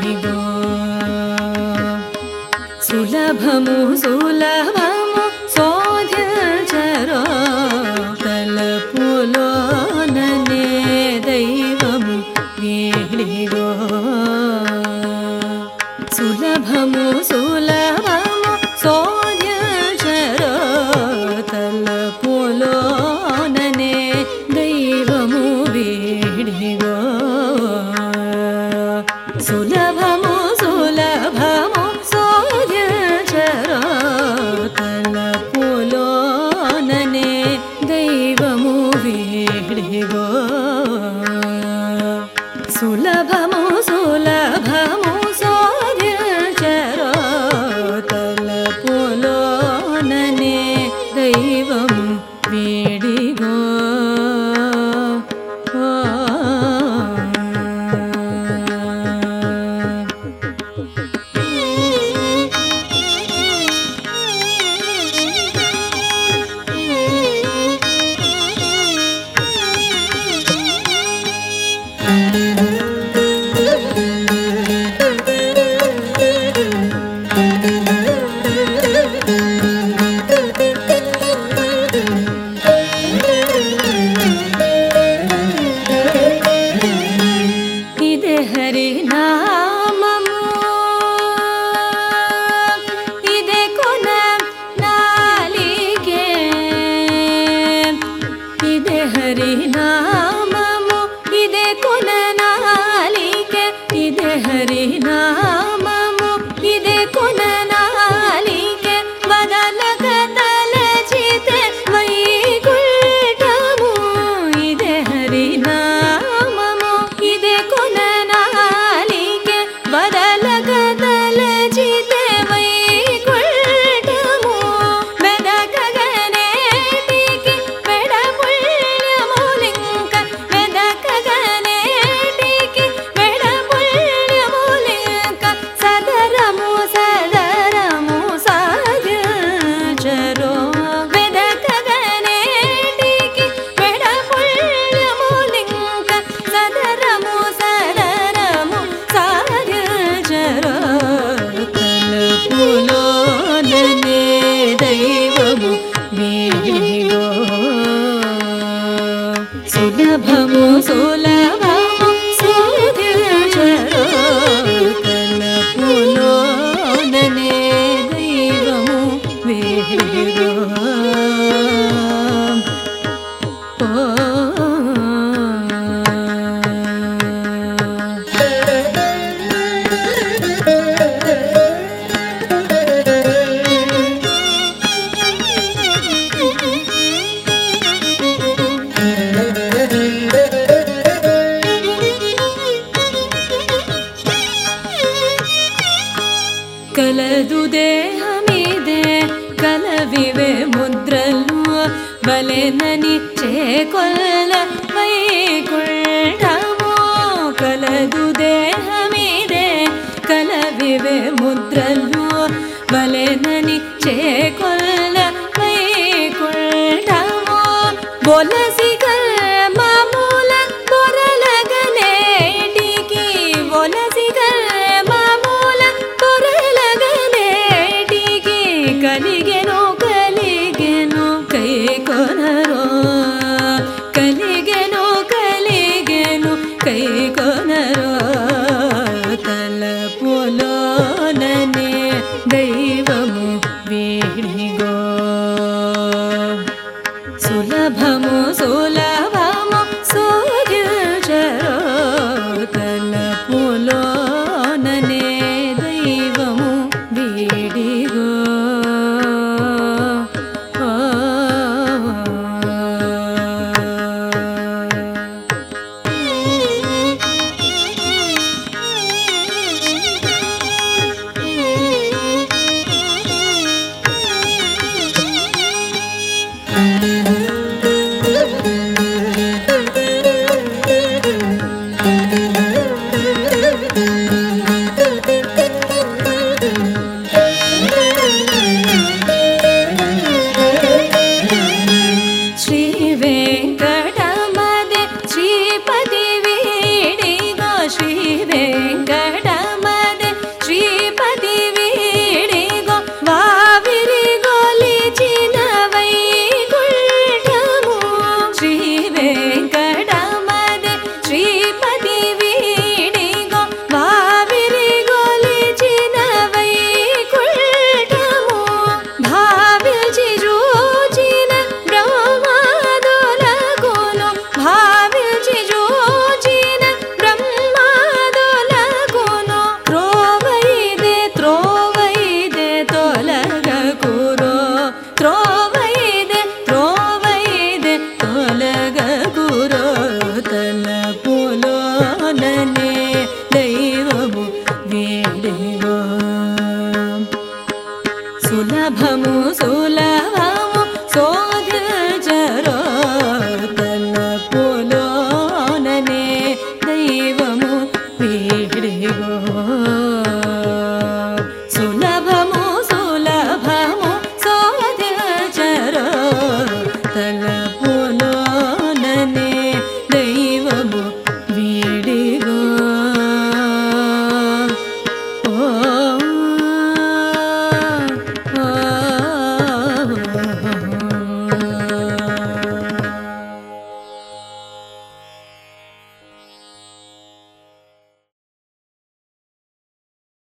baby. ಸುಲಭ हरिना కలదు దేహమిదే కలవివే ముద్రలు వలెనని చేకొల్ల వైకుంఠము కలదు దేహమిదే కలవివే ముద్రలు వలెనని చేకొల్ల 给个。mu su la